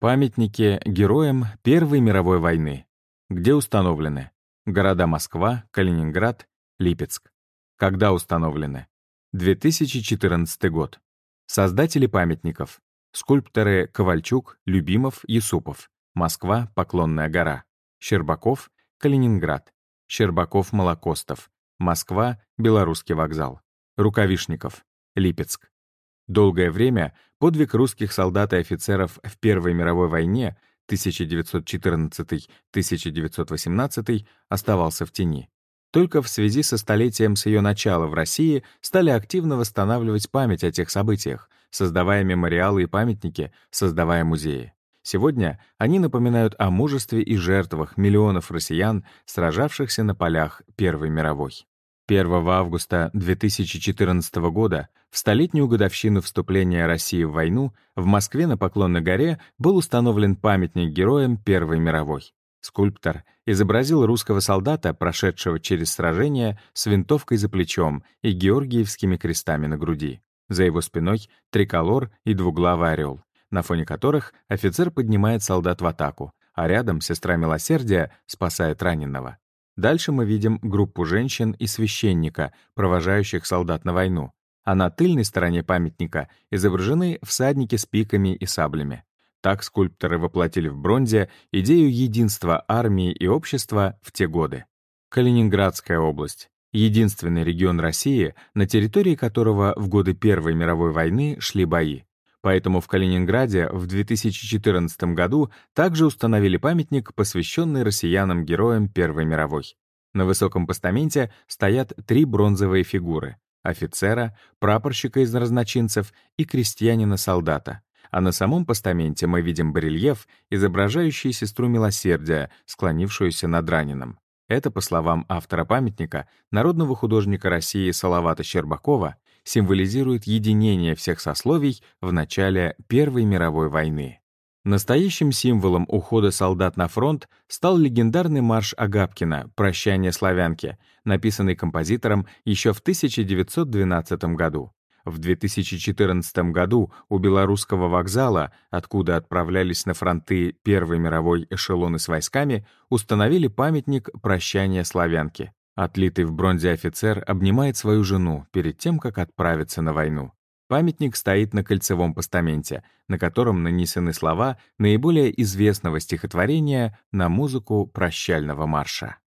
Памятники героям Первой мировой войны. Где установлены? Города Москва, Калининград, Липецк. Когда установлены? 2014 год. Создатели памятников. Скульпторы Ковальчук, Любимов, Юсупов. Москва, Поклонная гора. Щербаков, Калининград. Щербаков-Молокостов. Москва, Белорусский вокзал. Рукавишников. Липецк. Долгое время подвиг русских солдат и офицеров в Первой мировой войне 1914-1918 оставался в тени. Только в связи со столетием с ее начала в России стали активно восстанавливать память о тех событиях, создавая мемориалы и памятники, создавая музеи. Сегодня они напоминают о мужестве и жертвах миллионов россиян, сражавшихся на полях Первой мировой. 1 августа 2014 года, в столетнюю годовщину вступления России в войну, в Москве на Поклонной горе был установлен памятник героям Первой мировой. Скульптор изобразил русского солдата, прошедшего через сражение с винтовкой за плечом и георгиевскими крестами на груди. За его спиной — триколор и двуглавый орел, на фоне которых офицер поднимает солдат в атаку, а рядом сестра милосердия спасает раненого. Дальше мы видим группу женщин и священника, провожающих солдат на войну, а на тыльной стороне памятника изображены всадники с пиками и саблями. Так скульпторы воплотили в бронзе идею единства армии и общества в те годы. Калининградская область — единственный регион России, на территории которого в годы Первой мировой войны шли бои. Поэтому в Калининграде в 2014 году также установили памятник, посвященный россиянам-героям Первой мировой. На высоком постаменте стоят три бронзовые фигуры — офицера, прапорщика из разночинцев и крестьянина-солдата. А на самом постаменте мы видим барельеф, изображающий сестру милосердия, склонившуюся над раненым. Это, по словам автора памятника, народного художника России Салавата Щербакова, символизирует единение всех сословий в начале Первой мировой войны. Настоящим символом ухода солдат на фронт стал легендарный марш Агапкина «Прощание славянки», написанный композитором еще в 1912 году. В 2014 году у Белорусского вокзала, откуда отправлялись на фронты Первой мировой эшелоны с войсками, установили памятник «Прощание славянки». Отлитый в бронзе офицер обнимает свою жену перед тем, как отправиться на войну. Памятник стоит на кольцевом постаменте, на котором нанесены слова наиболее известного стихотворения на музыку прощального марша.